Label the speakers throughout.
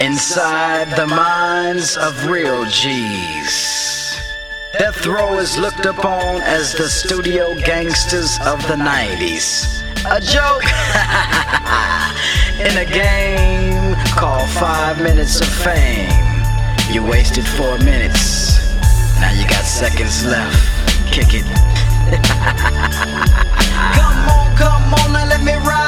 Speaker 1: Inside the minds of real G's. Death row is looked upon as the studio gangsters of the 90s. A joke in a game called Five Minutes of Fame. You wasted four minutes, now you got seconds left. Kick it. come on, come on, now let me ride,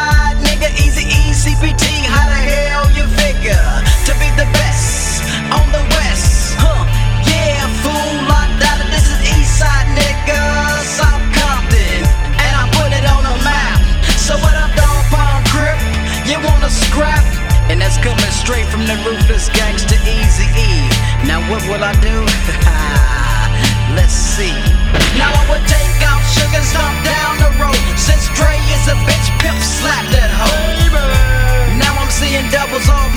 Speaker 1: straight from the ruthless gangster Easy E. Now what will I do? Let's see. Now I would take out sugar, stop down the road. Since Dre is a bitch, pimp slap that hoe. Now I'm seeing doubles, oh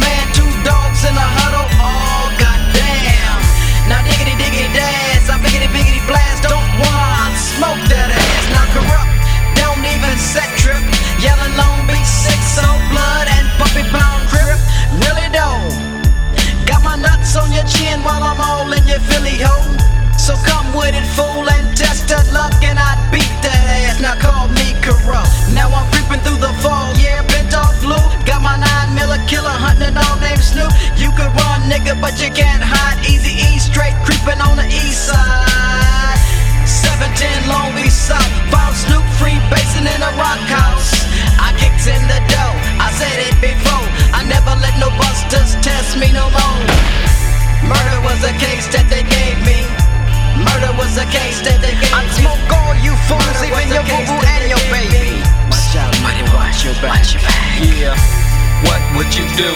Speaker 2: do?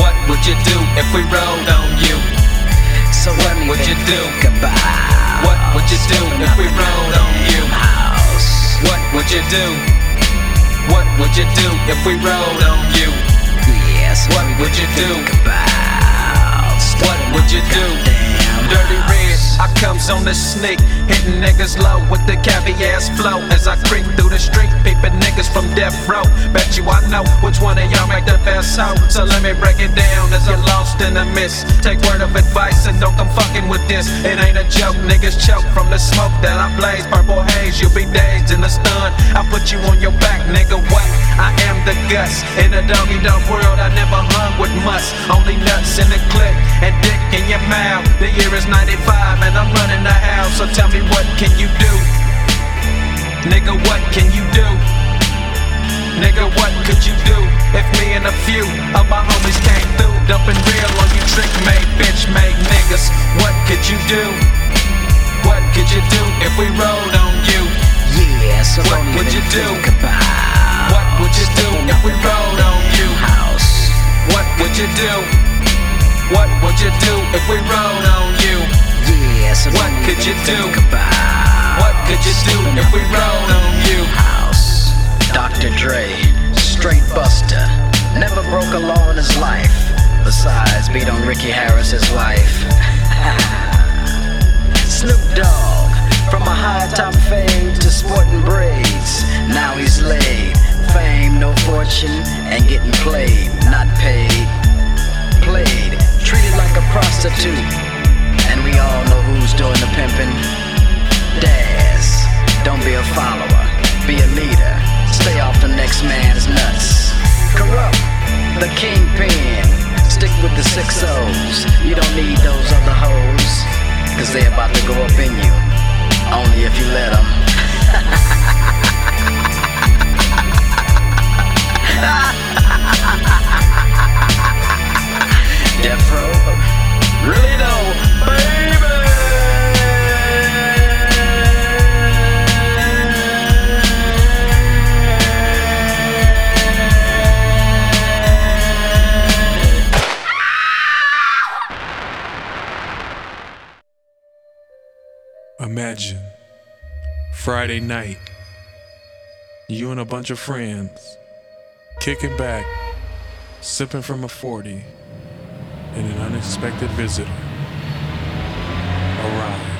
Speaker 2: What would you do if we rode on you?
Speaker 1: So let me
Speaker 2: would you do?
Speaker 1: about
Speaker 2: What would you do if we rode on you?
Speaker 1: house.
Speaker 2: What would you do? What would you do if we rode on you?
Speaker 1: Yeah, so
Speaker 2: What would you do? On the sneak, hitting niggas low with the caviar flow as I creep through the street, peeping niggas from death row. Bet you I know which one of y'all make the best hoe. So let me break it down as I'm lost in the mist. Take word of advice and don't come fucking with this. It ain't a joke, niggas choke from the smoke that I blaze. Purple haze, you'll be dazed in the stun. I put you on your back, nigga. What? I am the guts in a doggy dog world. I never hung with must, only nuts in the clip and dick in your mouth. The year is 95 What could you do if me and a few of my homies came through? Dumping real on you trick made, bitch made niggas. What could you do? What could you do if we rolled on you?
Speaker 1: Yeah, so
Speaker 2: What would you do? What would you do if we rolled on you?
Speaker 1: house.
Speaker 2: What would you do? What would you do if we rode on you?
Speaker 1: Yeah, so
Speaker 2: What could you do? What could you do if we rolled on you?
Speaker 1: Broke a law in his life. Besides, beat on Ricky Harris's wife. Snoop Dogg, from a high top fade to sporting braids. Now he's laid. Fame, no fortune, and getting played, not paid. Played, treated like a prostitute. Six O's. You don't need those other hoes, cause they about to go up in you.
Speaker 3: Imagine Friday night, you and a bunch of friends kicking back, sipping from a 40, and an unexpected visitor arrives.